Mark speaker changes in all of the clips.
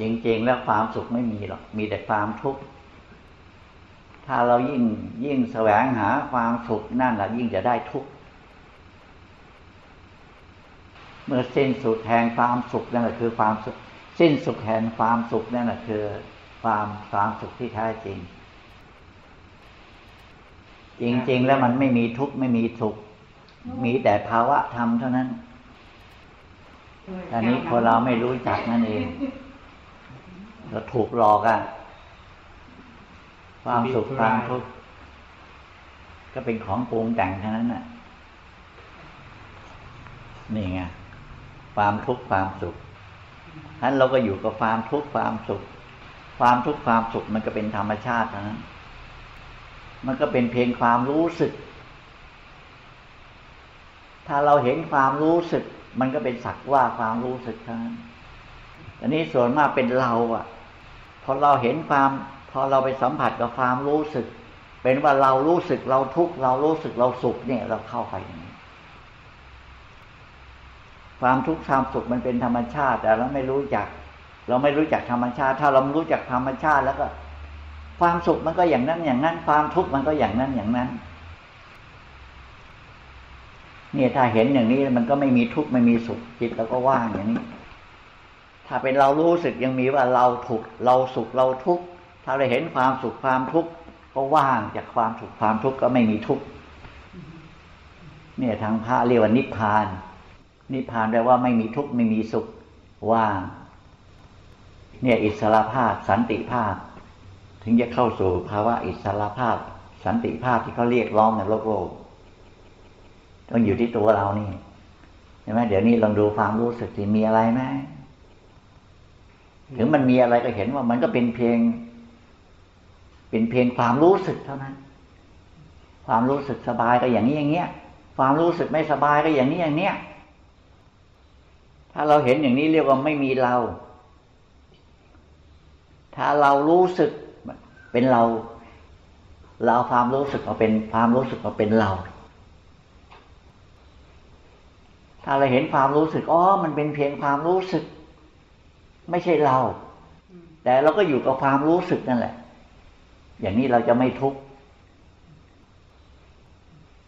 Speaker 1: จริงๆ แล้วความสุขไม่มีหรอก มีแต่ความทุกข์ ถ้าเรายิ่งยิ่งแสวงหาความสุขนั่นแหละยิ่งจะได้ทุกข์ เมื่อสิ้นสุดแห่งความสุขนั่นแหละคือความสุข สิ้นสุดแห่งความสุขนั่นแหละคือ ความความสุขที่แท้จริง จริง ๆ แล้วมันไม่มีทุกข์ไม่มีสุข มีแต่ภาวะธรรมเท่านั้นอันนี้คนเราไม่รู้จักนั่นเอง เราถูกหลอกอะความสุขความทุกข์ก็เป็นของปรุงแต่งเท่านั้นน่ะ นี่ไงความทุกข์ความสุขฉะนั้นเราก็อยู่กับความทุกข์ความสุข ความทุกข์ความสุขมันก็เป็นธรรมชาติเท่านั้นมันก็เป็นเพียงความรู้สึก ถ้าเราเห็นความรู้สึก มันก็เป็นสักว่าความรู้สึกเท่านั้นอันนี้ส่วนมากเป็นเราอะ พอเราเห็นความ พอเราไปสัมผัสกับความรู้สึก เป็นว่าเรารู้สึกเราทุกข์เรารู้สึกเราสุขเนี่ย เราเข้าไปอย่างนี้ ความทุกข์ความสุขมันเป็นธรรมชาติ แต่เราไม่รู้จัก เราไม่รู้จักธรรมชาติ ถ้าเรารู้จักธรรมชาติแล้วก็ ความสุขมันก็อย่างนั้นอย่างนั้น ความทุกข์มันก็อย่างนั้นอย่างนั้นเนี่ยถ้าเห็นอย่างนี้มันก็ไม่มีทุกข์ไม่มีสุขจิตเราก็ว่างอย่างนี้ ถ้าเป็นเรารู้สึกยังมีว่าเราถูกเราสุขเราทุกข์ถ้าเราเห็นความสุขความทุกข์ก็ว่างจากความสุขความทุกข์ก็ไม่มีทุกข์เนี่ยทางพระเรียกว่านิพพาน นิพพานแปลว่าไม่มีทุกข์ไม่มีสุขว่าง เนี่ยอิสระภาพสันติภาพ ถึงจะเข้าสู่ภาวะอิสระภาพ สันติภาพที่เขาเรียกร้องในโลกโลกต้องอยู่ที่ตัวเรานี่ใช่ไหมเดี๋ยวนี้ลองดูความรู้สึกที่มีอะไรไหม ถึงมันมีอะไรก็เห็นว่ามันก็เป็นเพียง เป็นเพียงความรู้สึกเท่านั้น ความรู้สึกสบายก็อย่างนี้อย่างเงี้ย ความรู้สึกไม่สบายก็อย่างนี้อย่างเนี้ย ถ้าเราเห็นอย่างนี้เรียกว่าไม่มีเรา ถ้าเรารู้สึกเป็นเรา เราความรู้สึกมาเป็นความรู้สึกมาเป็นเรา ถ้าเราเห็นความรู้สึกอ๋อมันเป็นเพียงความรู้สึก ไม่ใช่เรา แต่เราก็อยู่กับความรู้สึกนั่นแหละ อย่างนี้เราจะไม่ทุกข์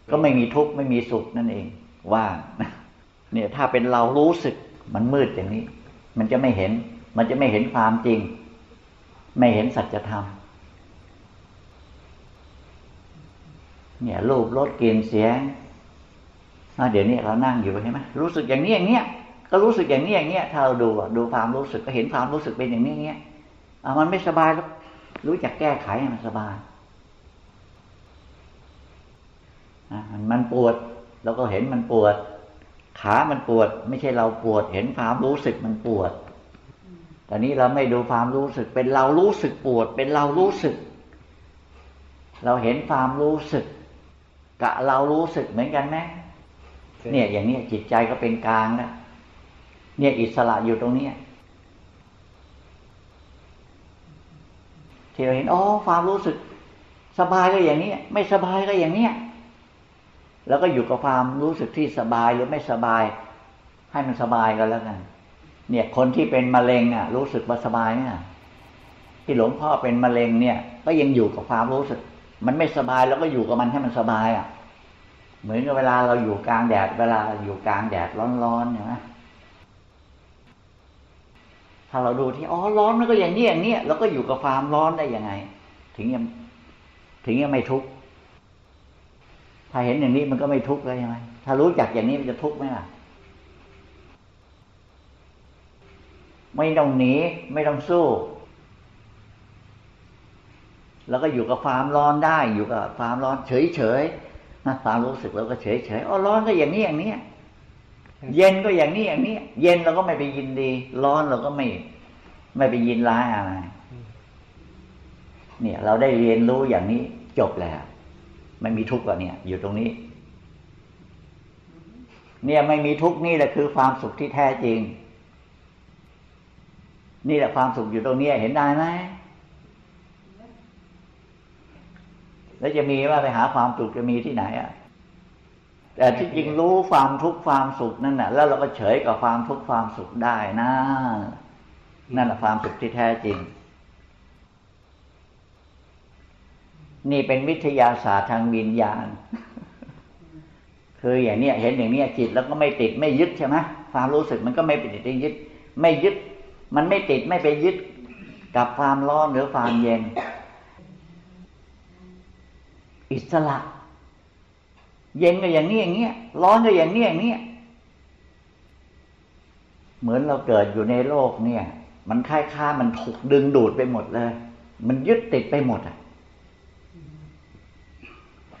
Speaker 1: ก็ไม่มีทุกข์ไม่มีสุขนั่นเอง ว่างเนี่ยถ้าเป็นเรารู้สึกมันมืดอย่างนี้ มันจะไม่เห็น มันจะไม่เห็นความจริง ไม่เห็นสัจธรรมเนี่ยรูปรสกลิ่นเสียงเดี๋ยวนี้เรานั่งอยู่ใช่ไหมรู้สึกอย่างนี้อย่างเนี้ย ก็รู้สึกอย่างนี้อย่างเนี้ยถ้าเราดูดูความรู้สึกก็เห็นความรู้สึกเป็นอย่างนี้อย่างเนี้ยอ่ามันไม่สบายแล้วรู้จักแก้ไขให้มันสบายอ่ามันปวดเราก็เห็นมันปวด ขามันปวด ไม่ใช่เราปวด เห็นความรู้สึกมันปวดตอนนี้เราไม่ดูความรู้สึก เป็นเรารู้สึกปวด เป็นเรารู้สึก เราเห็นความรู้สึกกะเรารู้สึกเหมือนกันไหมเนี่ยอย่างนี้จิตใจก็เป็นกลางแล้ว เนี่ยอิสระอยู่ตรงนี้ที่เราเห็นอ๋อความรู้สึก สบายก็อย่างนี้ไม่สบายก็อย่างเนี้ยแล้วก็อยู่กับความรู้สึกที่สบายหรือไม่สบาย ให้มันสบายกันแล้วกัน เนี่ย คนที่เป็นมะเร็งอะ รู้สึกว่าสบายเนี่ยที่หลวงพ่อเป็นมะเร็งเนี่ย ก็ยังอยู่กับความรู้สึก มันไม่สบายแล้วก็อยู่กับมันให้มันสบายอะ เหมือนกับเวลาเราอยู่กลางแดด เวลาอยู่กลางแดดร้อนๆเนี่ยนะ ถ้าเราดูที่อ๋อร้อนมันก็อย่างนี้อย่างนี้เราก็อยู่กับความร้อนได้ยังไง ถึงยังถึงยังไม่ทุกข์ถ้าเห็นอย่างนี้มันก็ไม่ทุกข์เลยใช่ไหมถ้ารู้จักอย่างนี้มันจะทุกข์ไหมล่ะ ไม่ต้องหนีไม่ต้องสู้ แล้วก็อยู่กับความร้อนได้ อยู่กับความร้อนเฉยๆนะความรู้สึกเราก็เฉยเฉยอ๋อร้อนก็อย่างนี้อย่างนี้ เย็นก็อย่างนี้อย่างนี้ เย็นเราก็ไม่ไปยินดี ร้อนเราก็ไม่ ไม่ไปยินร้ายอะไร เนี่ย เราได้เรียนรู้อย่างนี้จบแล้ว ไม่มีทุกข์กว่าเนี่ย อยู่ตรงนี้ เนี่ยไม่มีทุกข์นี่แหละคือความสุขที่แท้จริง นี่แหละความสุขอยู่ตรงนี้เห็นได้ไหมแล้วจะมีว่าไปหาความสุขจะมีที่ไหนอะ แต่ที่จริงรู้ความทุกข์ความสุขนั่นแหละแล้วเราก็เฉยกับความทุกข์ความสุขได้นะ นั่นแหละความสุขที่แท้จริง นี่เป็นวิทยาศาสตร์ทางวิญญาณ คืออย่างเนี้ยเห็นอย่างเนี้ยจิตแล้วก็ไม่ติดไม่ยึดใช่ไหมความรู้สึกมันก็ไม่ไปติดไม่ยึด ไม่ยึด มันไม่ติดไม่ไปยึดกับความร้อนหรือความเย็น อิสระ เย็นก็อย่างนี้อย่างเนี้ยร้อนก็อย่างนี้อย่างเนี้ยเหมือนเราเกิดอยู่ในโลกเนี่ย มันค่ายค่ามันถูกดึงดูดไปหมดเลย มันยึดติดไปหมดอะ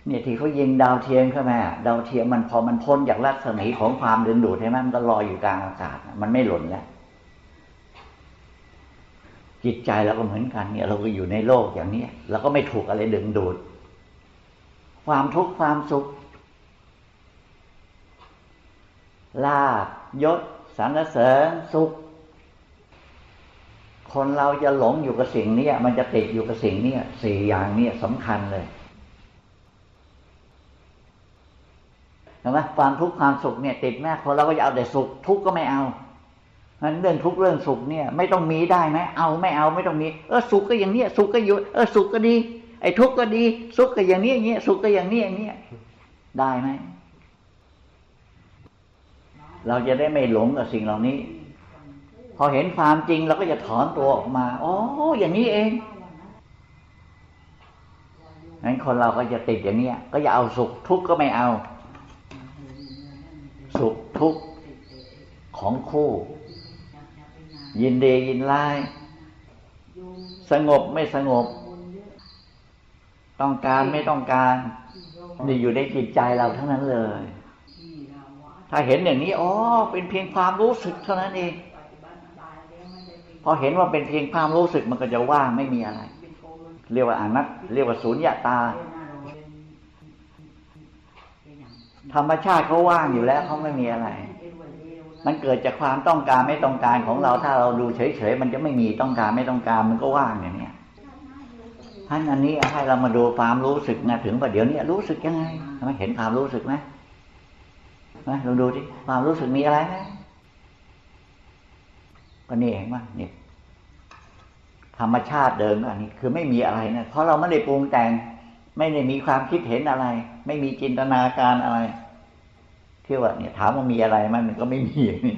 Speaker 1: เนี่ยที่เขายิงดาวเทียมเข้ามาดาวเทียมมันพอมันพ้นจากรัศมีของความดึงดูดใช่ไหมมันก็ลอยอยู่กลางอากาศ มันไม่หล่นแล้วจิตใจเราก็เหมือนกันเนี่ย เราก็อยู่ในโลกอย่างนี้เราก็ไม่ถูกอะไรดึงดูด ความทุกข์ความสุข ลาบยศสรรเสริญสุข คนเราจะหลงอยู่กับสิ่งนี้มันจะติดอยู่กับสิ่งนี้สี่อย่างนี้สำคัญเลยเห็นไหมความทุกข์ความสุขเนี่ย ติดแม่คนเราก็จะเอาแต่สุข ทุกข์ก็ไม่เอาเพราะเรื่องทุกข์เรื่องสุขเนี่ย ไม่ต้องมีได้ไหมเอาไม่เอาไม่ต้องมี เออสุขก็อย่างนี้สุขก็อยู่เออสุขก็ดี ไอ้ทุกข์ก็ดี สุขก็อย่างนี้อย่างนี้สุขก็อย่างนี้อย่างนี้ได้ไหม เราจะได้ไม่หลงกับสิ่งเหล่านี้ พอเห็นความจริงเราก็จะถอนตัวออกมาอ๋ออย่างนี้เองงั้นคนเราก็จะติดอย่างนี้ก็จะเอาสุขทุกข์ก็ไม่เอา สุขทุกข์ของคู่ ยินดียินไล่สงบไม่สงบ ต้องการไม่ต้องการนี่อยู่ในจิตใจเราทั้งนั้นเลย ถ้าเห็นอย่างนี้อ๋อเป็นเพียงความรู้สึกเท่านั้นเอง พอเห็นว่าเป็นเพียงความรู้สึกมันก็จะว่างไม่มีอะไร เรียกว่าอนัตเรียกว่าศูนย์ยตา ธรรมชาติเขาว่างอยู่แล้วเขาไม่มีอะไร มันเกิดจากความต้องการไม่ต้องการของเราถ้าเราดูเฉยๆมันจะไม่มีต้องการไม่ต้องการมันก็ว่างอย่างนี้ท่านอันนี้ให้เรามาดูความรู้สึกนะถึงประเดี๋ยวนี้รู้สึกยังไงทำไมเห็นความรู้สึกไหม นะลองดูที่ความรู้สึกมีอะไรไหมก็นี่เองว่านี่ธรรมชาติเดิมอันนี้ คือไม่มีอะไรนะเพราะเราไม่ได้ปรุงแต่ง ไม่ได้มีความคิดเห็นอะไร ไม่มีจินตนาการอะไรที่ว่าเนี่ยถามว่ามีอะไรมันก็ไม่มีนี่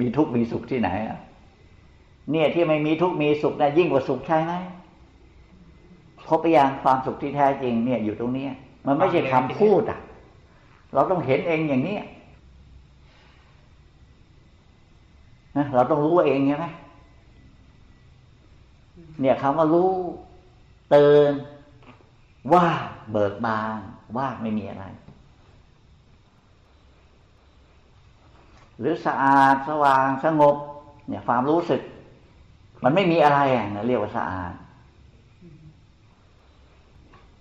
Speaker 1: มีทุกข์มีสุขที่ไหนอะเนี่ยที่ไม่มีทุกข์มีสุขนะยิ่งกว่าสุขใช่ไหมพบไปยังความสุขที่แท้จริงเนี่ยอยู่ตรงนี้มันไม่ใช่คำพูดอะ เราต้องเห็นเองอย่างนี้ นะเราต้องรู้เองใช่ไหมเนี่ยคำว่ารู้เตือนว่าเบิกบานว่าไม่มีอะไร หรือสะอาดสว่างสงบ เนี่ยความรู้สึก มันไม่มีอะไรอะเรียกว่าสะอาด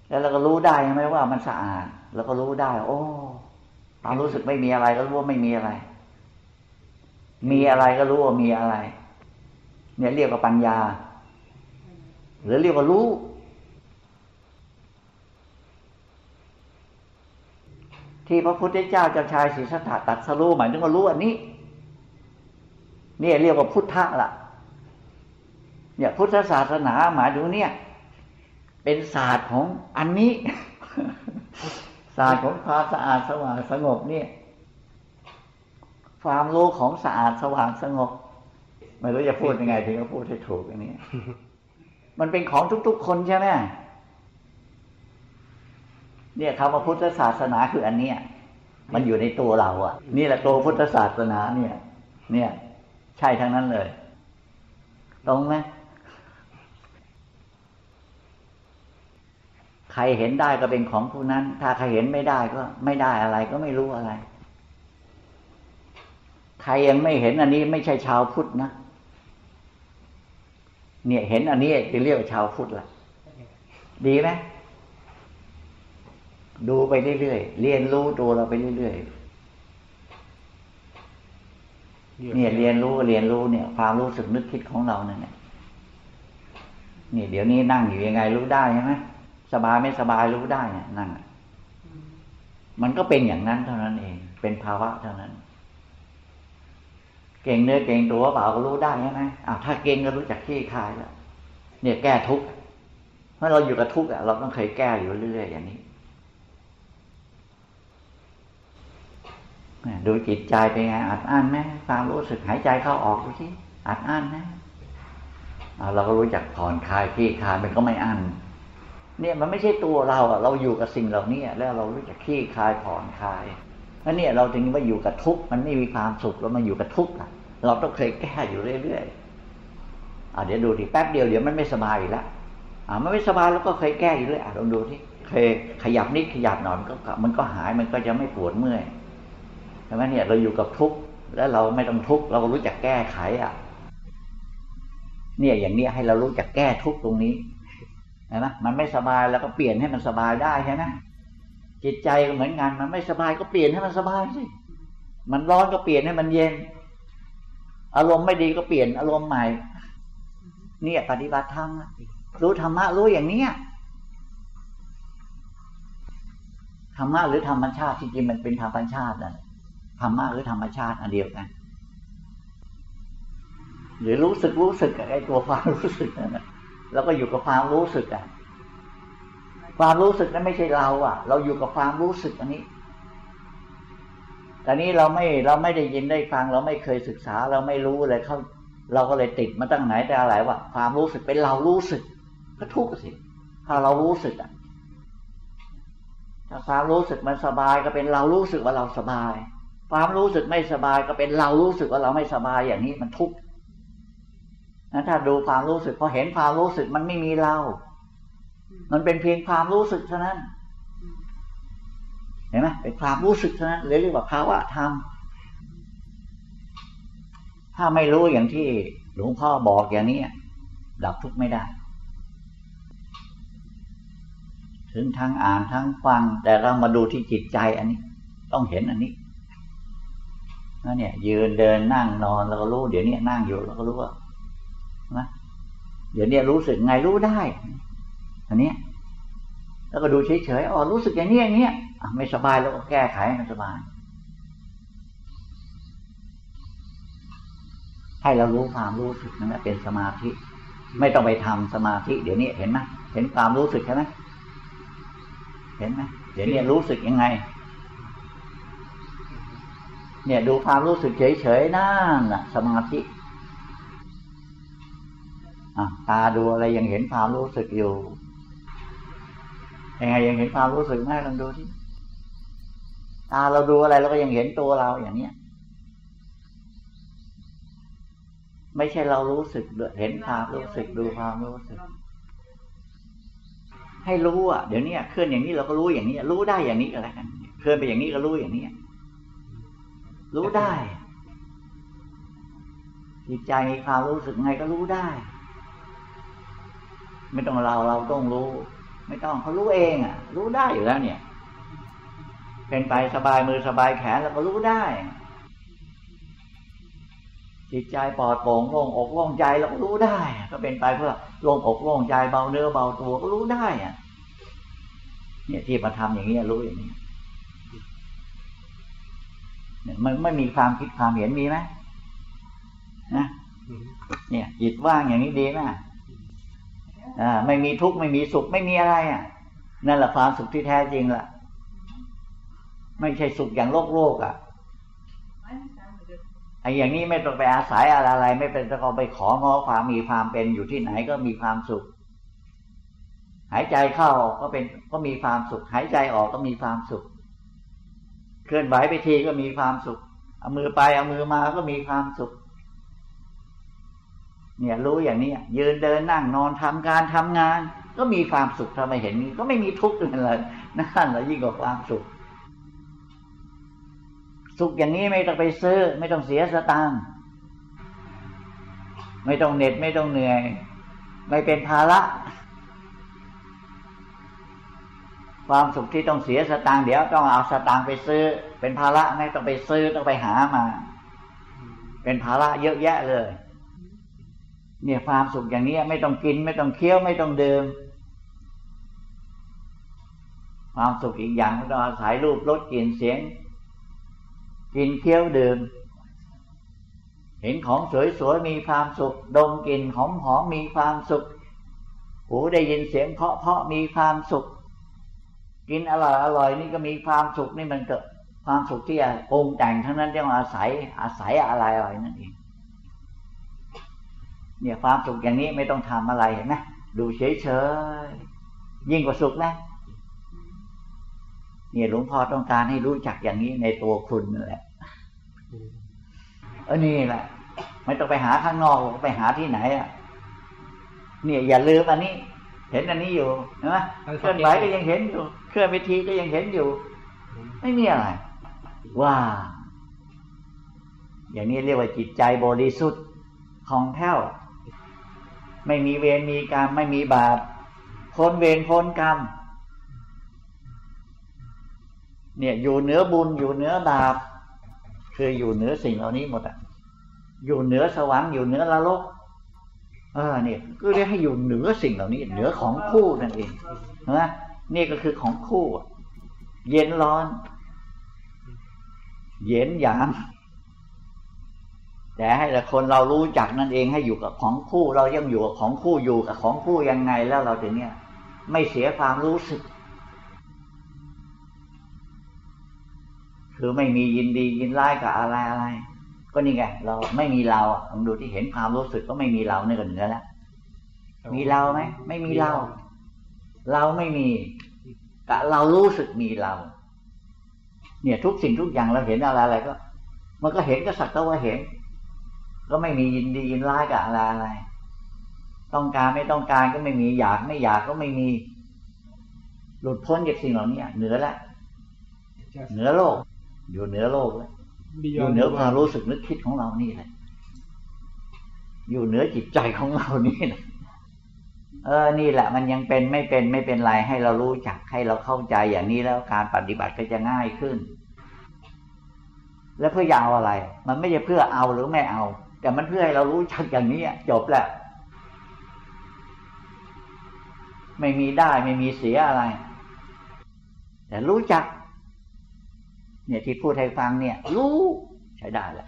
Speaker 1: แล้วเราก็รู้ได้ไหมว่ามันสะอาด แล้วก็รู้ได้ โอ้ความรู้สึกไม่มีอะไร ก็รู้ว่าไม่มีอะไร มีอะไรก็รู้ว่ามีอะไร เนี่ยเรียกว่าปัญญา หรือเรียกว่ารู้ ที่พระพุทธเจ้าเจ้าชายศรีสัตถะตัดสรู้หมายถึงว่ารู้อันนี้ เนี่ยเรียกว่าพุทธะล่ะ เนี่ยพุทธศาสนาหมายถึงเนี่ย เป็นศาสตร์ของอันนี้ ศาสตร์ของความสะอาดสว่างสงบเนี่ย ความรู้ของสะอาดสว่างสงบไม่รู้จะพูดยังไงถึงจะพูดให้ถูกอันนี้ มันเป็นของทุกๆคนใช่ไหมเนี่ยคำว่าพุทธศาสนาคืออันเนี้ยมันอยู่ในตัวเรา อะ นี่แหละตัวพุทธศาสนาเนี่ย เนี่ย ใช่ทั้งนั้นเลย ตรงไหมใครเห็นได้ก็เป็นของผู้นั้น ถ้าใครเห็นไม่ได้ก็ไม่ได้อะไรก็ไม่รู้อะไร ใครยังไม่เห็นอันนี้ไม่ใช่ชาวพุทธนะ เนี่ยเห็นอันนี้จะเรียกว่าชาวพุทธละดีไหมดูไปเรื่อยๆเรียนรู้ตัวเราไปเรื่อยๆเนี่ยเรียนรู้เรียนรู้เนี่ย ความรู้สึกนึกคิดของเราเนี่ยนี่เดี๋ยวนี้นั่งอยู่ยังไงรู้ได้ใช่ไหมสบายไม่สบายรู้ได้เนี่ยนั่งมันก็เป็นอย่างนั้นเท่านั้นเอง เป็นภาวะเท่านั้น เก่งเนื้อเก่งตัวเปล่าก็รู้ได้ใช่ไหมอ้าวถ้าเก่งก็รู้จักขี้คายแล้วเนี่ยแก้ทุกข์เมื่อเราอยู่กับทุกข์เราต้องเคยแก้อยู่เรื่อยๆอย่างนี้ดูจิตใจเป็นไงอัดอั้นไหมความรู้สึกหายใจเข้าออกดูที่อัดอั้นนะเราก็รู้จักผ่อนคลายขี้คลายมันก็ไม่อั้นเนี่ยมันไม่ใช่ตัวเราอะ เราอยู่กับสิ่งเหล่านี้แล้วเรารู้จักขี้คลายผ่อนคลาย แล้วเนี่ยเราถึงว่าอยู่กับทุกข์มันไม่มีความสุขแล้วมาอยู่กับทุกข์อะเราต้องเคยแก้อยู่เรื่อยๆอ่าเดี๋ยวดูดิแป๊บเดียวเดี๋ยวมันไม่สบายอีกแล้วอ่ามันไม่สบายแล้วก็เคยแก้อยู่เรื่อยอะลองดูที่เคยขยับนิดขยับหน่อยมันก็มันก็หายมันก็จะไม่ปวดเมื่อยใช่ไหมเนี่ยเราอยู่กับทุกข์แล้วเราไม่ต้องทุกข์เราก็รู้จักแก้ไขอะ เนี่ยอย่างนี้ให้เรารู้จักแก้ทุกข์ตรงนี้เห็นไหมมันไม่สบายแล้วก็เปลี่ยนให้มันสบายได้ใช่ไหม จิตใจก็เหมือนกันมันไม่สบายก็เปลี่ยนให้มันสบายสิมันร้อนก็เปลี่ยนให้มันเย็น อารมณ์ไม่ดีก็เปลี่ยนอารมณ์ใหม่ เนี่ยปฏิบัติธรรมรู้ธรรมะรู้อย่างเนี้ยธรรมะหรือธรรมชาติจริงๆมันเป็นธรรมชาตินะธรรมะหรือธรรมชาติอันเดียวกัน หรือรู้สึกรู้สึกไอ้ตัวความรู้สึกนั่นแหละแล้วก็อยู่กับความรู้สึกอะ ความรู้สึกนั้นไม่ใช่เรา อะ เราอยู่กับความรู้สึกอันนี้แต่นี้เราไม่เราไม่ได้ยินได้ฟัง เราไม่เคยศึกษา เราไม่รู้เลยเขาเราก็เลยติดมาตั้งไหนแต่อะไรว่าความรู้สึกเป็นเรารู้สึกก็ทุกข์สิถ้าเรารู้สึกอะถ้าความรู้สึกมันสบายก็เป็นเรารู้สึกว่าเราสบาย ความรู้สึกไม่สบายก็เป็นเรารู้สึกว่าเราไม่สบายอย่างนี้มันทุกข์นะถ้าดูความรู้สึกพอเห็นความรู้สึกมันไม่มีเรา มันเป็นเพียงความรู้สึกเท่านั้นเห็นไหมเป็นความรู้สึกเท่านั้นเรียกว่าภาวะธรรมถ้าไม่รู้อย่างที่หลวงพ่อบอกอย่างนี้ดับทุกข์ไม่ได้ ถึงทั้งอ่านทั้งฟัง แต่เรามาดูที่จิตใจอันนี้ ต้องเห็นอันนี้นั่นเนี่ย ยืนเดินนั่งนอนเราก็รู้ เดี๋ยวนี้นั่งอยู่เราก็รู้ว่านะเดี๋ยวนี้รู้สึกไงรู้ได้ อันนี้แล้วก็ดูเฉยๆอ๋อรู้สึกอย่างนี้อย่างนี้ไม่สบายแล้วก็แก้ไขให้มันสบาย ให้เรารู้ความรู้สึกนั่นแหละเป็นสมาธิ ไม่ต้องไปทำสมาธิ เดี๋ยวนี้เห็นไหมเห็นความรู้สึกใช่ไหมเห็นไหมเดี๋ยวนี้รู้สึกยังไง เนี่ยดูความรู้สึกเฉยๆนั่นแหละสมาธิตาดูอะไรยังเห็นความรู้สึกอยู่ ยังไงยังเห็นความรู้สึกไหมลองดูที่ตาเราดูอะไรเราก็ยังเห็นตัวเราอย่างเนี้ย ไม่ใช่เรารู้สึกเห็นความรู้สึกดูความรู้สึก ให้รู้อะเดี๋ยวนี้เคลื่อนอย่างนี้เราก็รู้อย่างนี้รู้ได้อย่างนี้ก็แล้วกันเคลื่อนไปอย่างนี้ก็รู้อย่างนี้รู้ได้จิตใจมีความรู้สึกไงก็รู้ได้ ไม่ต้องเราเราต้องรู้ ไม่ต้องเขารู้เองอะ รู้ได้อยู่แล้วเนี่ย เป็นไปสบายมือสบายแขนแล้วก็รู้ได้ จิตใจปลอดโปร่งโล่งอกโล่งใจเราก็รู้ได้ ก็เป็นไปเพื่อโล่งอกโล่งใจเบาเนื้อเบาตัวก็รู้ได้อะเนี่ยที่มาทำอย่างนี้รู้อย่างนี้เนี่ยมันไม่มีความคิดความเห็นมีไหมนะเนี่ยจิตว่างอย่างนี้ดีไหม ไม่มีทุกข์ไม่มีสุขไม่มีอะไรอะ นั่นแหละความสุขที่แท้จริงล่ะ ไม่ใช่สุขอย่างโลกโลกอะไอ้อย่างนี้ไม่ต้องไปอาศัยอะไรไม่เป็นต้องไปของอความมีความเป็นอยู่ที่ไหนก็มีความสุข หายใจเข้าก็เป็นก็มีความสุข หายใจออกก็มีความสุข เคลื่อนไหวไปทีก็มีความสุขเอามือไปเอามือมาก็มีความสุข เนี่ยรู้อย่างนี้ยืนเดินนั่งนอนทำการทำงาน ก็มีความสุขทำไมเห็นก็ไม่มีทุกข์เลยนั่นแหละยิ่งกว่าความสุข สุขอย่างนี้ไม่ต้องไปซื้อ ไม่ต้องเสียสตางค์ไม่ต้องเหน็ดไม่ต้องเหนื่อย ไม่เป็นภาระความสุขที่ต้องเสียสตางค์เดี๋ยวต้องเอาสตางค์ไปซื้อ เป็นภาระไม่ต้องไปซื้อต้องไปหามา เป็นภาระเยอะแยะเลย เนี่ยความสุขอย่างนี้ไม่ต้องกิน ไม่ต้องเคี้ยวไม่ต้องเดื่มความสุขอีกอย่างก็ต้องอาศัยรูปรสกลิ่นเสียง กินเคี้ยวเดื่มเห็นของสวยๆมีความสุข ดมกลิ่นหอมๆมีความสุขหูได้ยินเสียงเพาะๆมีความสุข กินอร่อยอร่อยนี่ก็มีความสุขนี่มันเกิดความสุขที่ปรุงแต่งทั้งนั้นที่มาอาศัยอาศัยอะไรอะไรนั่นเอง เนี่ยความสุขอย่างนี้ไม่ต้องทำอะไรเห็นไหมดูเฉยๆยิ่งกว่าสุขนะเนี่ยหลวงพ่อต้องการให้รู้จักอย่างนี้ในตัวคุณนั่นแหละเออนี่แหละไม่ต้องไปหาข้างนอกไปหาที่ไหนอะเนี่ยอย่าลืมอันนี้ เห็นอันนี้อยู่เห็นไหมเคลื่อนไหวก็ยังเห็นอยู่เคลื่อนไปทีก็ยังเห็นอยู่ ไม่มีอะไร ว่า อย่างนี้เรียกว่าจิตใจบริสุทธิ์ของแผ้ว ไม่มีเวรมีกรรมไม่มีบาปพ้นเวรพ้นกรรมเนี่ยอยู่เหนือบุญอยู่เหนือบาปคืออยู่เหนือสิ่งเหล่านี้หมดอะ อยู่เหนือสวรรค์อยู่เหนือละโลกเออเนี่ยก็เรียกให้อยู่เหนือสิ่งเหล่านี้ เหนือของคู่นั่นเองนะนี่ก็คือของคู่ เย็นร้อน เย็นหยาม แต่ให้แต่คนเรารู้จักนั่นเองให้อยู่กับของคู่ เรายังอยู่กับของคู่อยู่กับของคู่ยังไงแล้วเราถึงเนี่ยไม่เสียความรู้สึก คือไม่มียินดียินร้ายกับอะไรอะไร ก็นี่ไงเราไม่มีเราลองดูที่เห็นความรู้สึกก็ไม่มีเราในกันเหนือแล้วมีเราไหมไม่มีเรา เราไม่มีกะเรารู้สึกมีเรา เนี่ยทุกสิ่งทุกอย่างเราเห็นอะไรอะไรก็ มันก็เห็นก็สักแต่ว่าเห็น ก็ไม่มียินดียินร้ายกับอะไรอะไร ต้องการไม่ต้องการก็ไม่มีอยากไม่อยากก็ไม่มี หลุดพ้นจากสิ่งเหล่านี้เหนือแล้วเหนือโลก อยู่เหนือโลกแล้วอยู่เหนือความรู้สึกนึกคิดของเรานี่แหละอยู่เหนือจิตใจของเรานี่แหละเออ นี่แหละ มันยังเป็นไม่เป็นไม่เป็นไรให้เรารู้จักให้เราเข้าใจอย่างนี้แล้วการปฏิบัติก็จะง่ายขึ้น แล้วเพื่อเอาอะไร มันไม่ใช่เพื่อเอาหรือไม่เอา แต่มันเพื่อให้เรารู้จักอย่างนี้จบแล้วไม่มีได้ไม่มีเสียอะไร แต่รู้จัก เนี่ยที่พูดให้ฟังเนี่ย รู้ใช้ได้แหละ